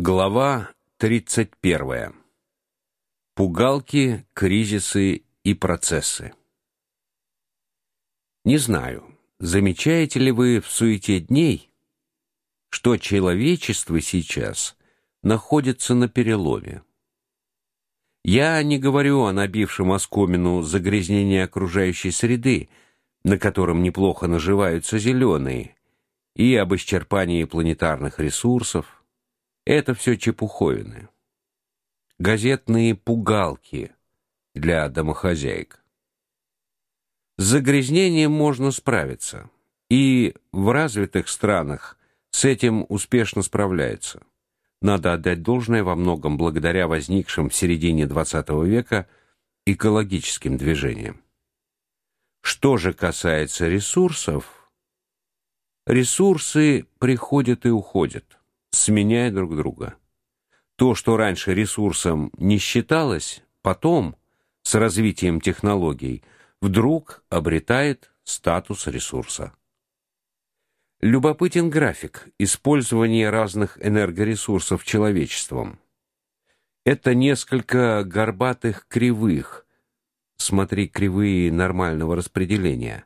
Глава 31. Пугалки, кризисы и процессы. Не знаю, замечаете ли вы в суете дней, что человечество сейчас находится на переломе. Я не говорю о набившем оскомину загрязнении окружающей среды, на котором неплохо наживаются зеленые, и об исчерпании планетарных ресурсов, это все чепуховины. Газетные пугалки для домохозяек. С загрязнением можно справиться, и в развитых странах с этим успешно справляются. Надо отдать должное во многом благодаря возникшим в середине XX века экологическим движениям. Что же касается ресурсов, ресурсы приходят и уходят сменяя друг друга. То, что раньше ресурсом не считалось, потом с развитием технологий вдруг обретает статус ресурса. Любопытен график использования разных энергоресурсов человечеством. Это несколько горбатых кривых. Смотри кривые нормального распределения,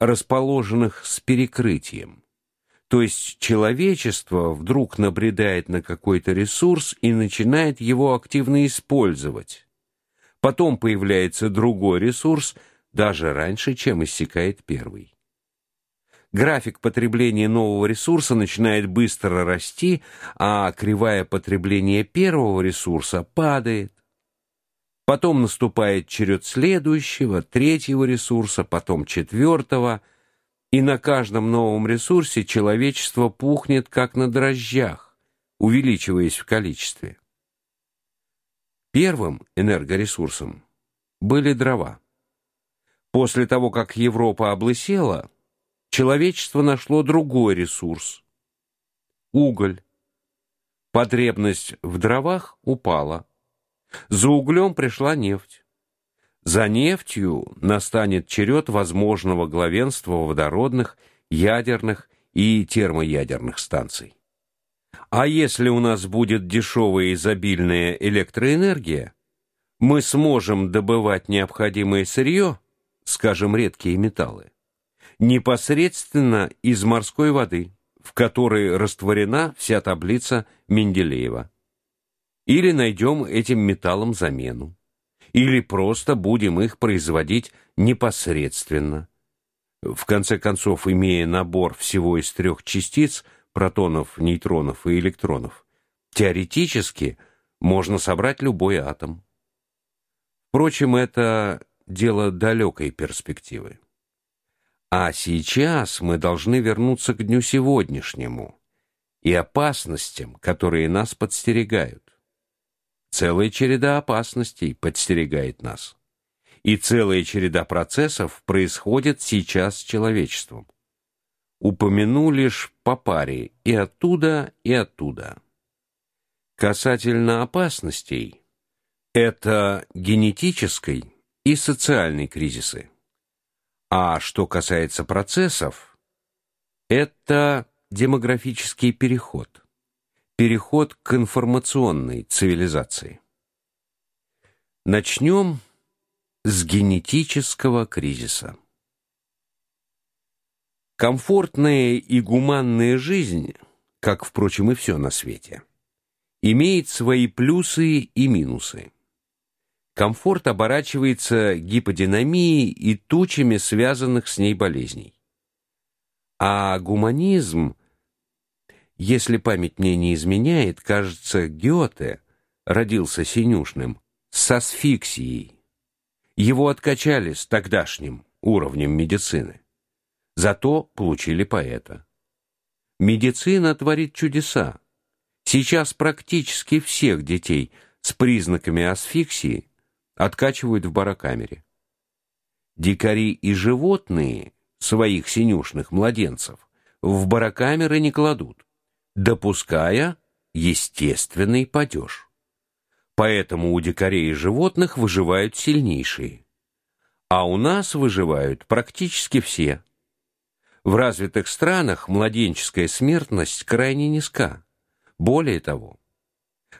расположенных с перекрытием. То есть человечество вдруг набредает на какой-то ресурс и начинает его активно использовать. Потом появляется другой ресурс даже раньше, чем иссякает первый. График потребления нового ресурса начинает быстро расти, а кривая потребления первого ресурса падает. Потом наступает черед следующего, третьего ресурса, потом четвертого – и на каждом новом ресурсе человечество пухнет как на дрожжах, увеличиваясь в количестве. Первым энергоресурсом были дрова. После того, как Европа облысела, человечество нашло другой ресурс уголь. Потребность в дровах упала. За углем пришла нефть. За нефтью настанет черед возможного главенства водородных, ядерных и термоядерных станций. А если у нас будет дешевая и изобильная электроэнергия, мы сможем добывать необходимое сырье, скажем, редкие металлы, непосредственно из морской воды, в которой растворена вся таблица Менделеева. Или найдем этим металлам замену или просто будем их производить непосредственно. В конце концов, имея набор всего из трех частиц протонов, нейтронов и электронов, теоретически можно собрать любой атом. Впрочем, это дело далекой перспективы. А сейчас мы должны вернуться к дню сегодняшнему и опасностям, которые нас подстерегают. Целая череда опасностей подстерегает нас. И целая череда процессов происходит сейчас с человечеством. Упомяну лишь по паре и оттуда, и оттуда. Касательно опасностей, это генетический и социальный кризисы. А что касается процессов, это демографический переход переход к информационной цивилизации. Начнем с генетического кризиса. Комфортная и гуманная жизнь, как впрочем и все на свете, имеет свои плюсы и минусы. Комфорт оборачивается гиподинамией и тучами связанных с ней болезней. А гуманизм если память мне не изменяет, кажется, Гёте родился синюшным, с асфиксией. Его откачали с тогдашним уровнем медицины. Зато получили поэта. Медицина творит чудеса. Сейчас практически всех детей с признаками асфиксии откачивают в барокамере. Дикари и животные своих синюшных младенцев в барокамеры не кладут допуская естественный падеж. Поэтому у дикарей и животных выживают сильнейшие, а у нас выживают практически все. В развитых странах младенческая смертность крайне низка. Более того,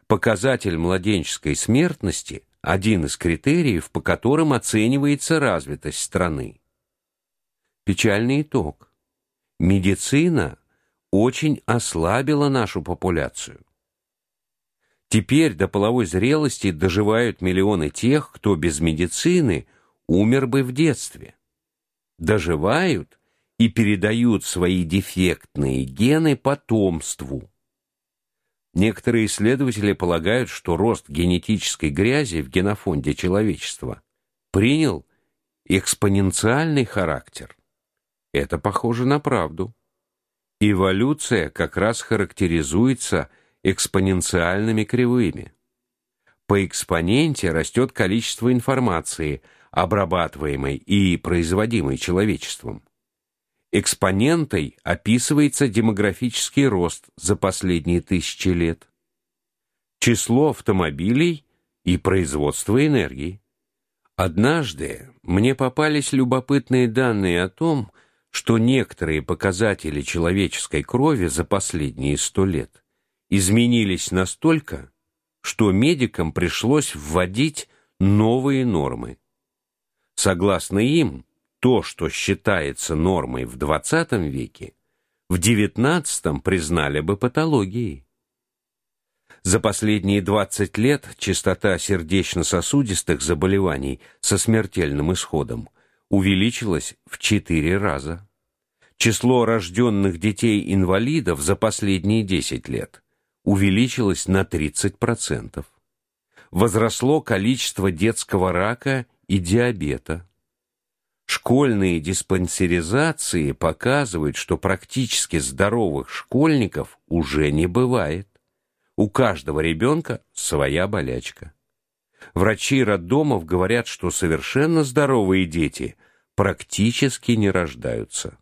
Показатель младенческой смертности один из критериев, по которым оценивается развитость страны. Печальный итог. Медицина очень ослабила нашу популяцию. Теперь до половой зрелости доживают миллионы тех, кто без медицины умер бы в детстве. Доживают и передают свои дефектные гены потомству. Некоторые исследователи полагают, что рост генетической грязи в генофонде человечества принял экспоненциальный характер. Это похоже на правду. Эволюция как раз характеризуется экспоненциальными кривыми. По экспоненте растет количество информации, обрабатываемой и производимой человечеством. Экспонентой описывается демографический рост за последние тысячи лет, число автомобилей и производство энергии. Однажды мне попались любопытные данные о том, что некоторые показатели человеческой крови за последние сто лет изменились настолько, что медикам пришлось вводить новые нормы. Согласно им, то, что считается нормой в XX веке, в XIX признали бы патологией. За последние 20 лет частота сердечно-сосудистых заболеваний со смертельным исходом увеличилась в 4 раза. Число рожденных детей-инвалидов за последние 10 лет увеличилось на 30%. Возросло количество детского рака и диабета. Школьные диспансеризации показывают, что практически здоровых школьников уже не бывает. У каждого ребенка своя болячка. Врачи роддомов говорят, что совершенно здоровые дети практически не рождаются.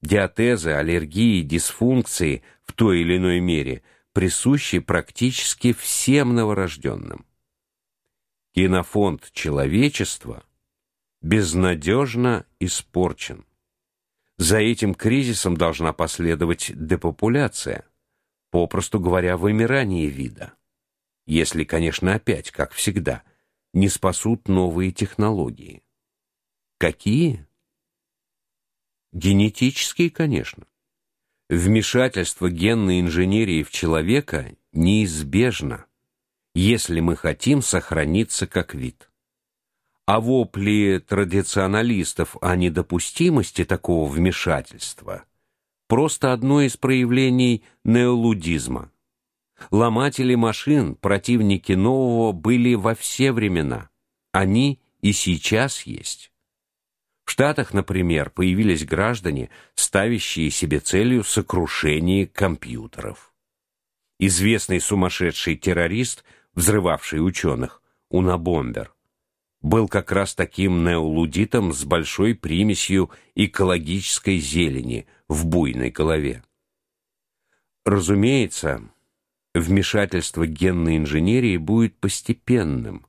Диатезы, аллергии, дисфункции в той или иной мере присущи практически всем новорожденным. Генофонд человечества безнадежно испорчен. За этим кризисом должна последовать депопуляция, попросту говоря, вымирание вида. Если, конечно, опять, как всегда, не спасут новые технологии. Какие? Генетические, конечно. Вмешательство генной инженерии в человека неизбежно, если мы хотим сохраниться как вид а вопли традиционалистов о недопустимости такого вмешательства просто одно из проявлений неолудизма. Ломатели машин, противники нового были во все времена. Они и сейчас есть. В Штатах, например, появились граждане, ставящие себе целью сокрушение компьютеров. Известный сумасшедший террорист, взрывавший ученых, Унабомбер, был как раз таким неолудитом с большой примесью экологической зелени в буйной голове. Разумеется, вмешательство генной инженерии будет постепенным,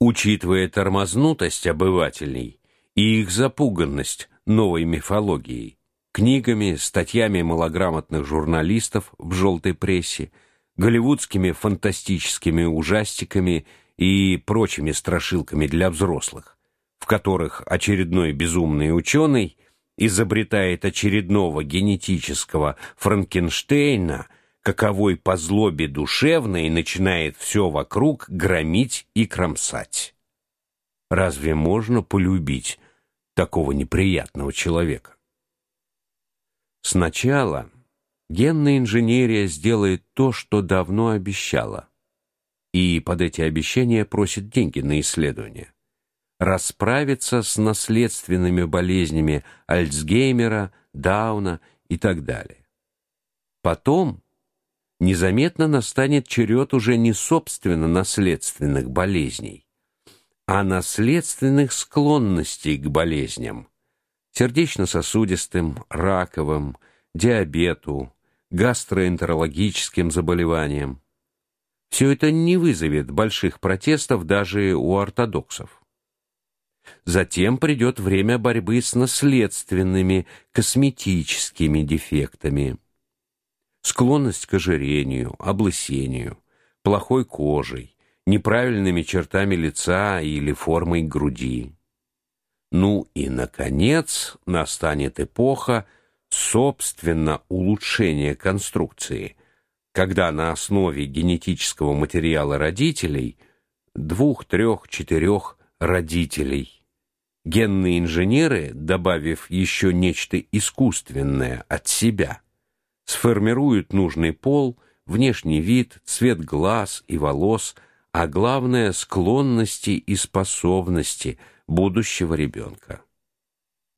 учитывая тормознутость обывателей и их запуганность новой мифологией, книгами, статьями малограмотных журналистов в желтой прессе, голливудскими фантастическими ужастиками и прочими страшилками для взрослых, в которых очередной безумный ученый изобретает очередного генетического Франкенштейна, каковой по злобе душевной начинает все вокруг громить и кромсать. Разве можно полюбить такого неприятного человека? Сначала генная инженерия сделает то, что давно обещала и под эти обещания просит деньги на исследования. Расправиться с наследственными болезнями Альцгеймера, Дауна и так далее. Потом незаметно настанет черед уже не собственно наследственных болезней, а наследственных склонностей к болезням, сердечно-сосудистым, раковым, диабету, гастроэнтерологическим заболеваниям. Все это не вызовет больших протестов даже у ортодоксов. Затем придет время борьбы с наследственными косметическими дефектами. Склонность к ожирению, облысению, плохой кожей, неправильными чертами лица или формой груди. Ну и наконец настанет эпоха собственно улучшения конструкции, когда на основе генетического материала родителей двух, трех, четырех родителей генные инженеры, добавив еще нечто искусственное от себя, сформируют нужный пол, внешний вид, цвет глаз и волос, а главное склонности и способности будущего ребенка.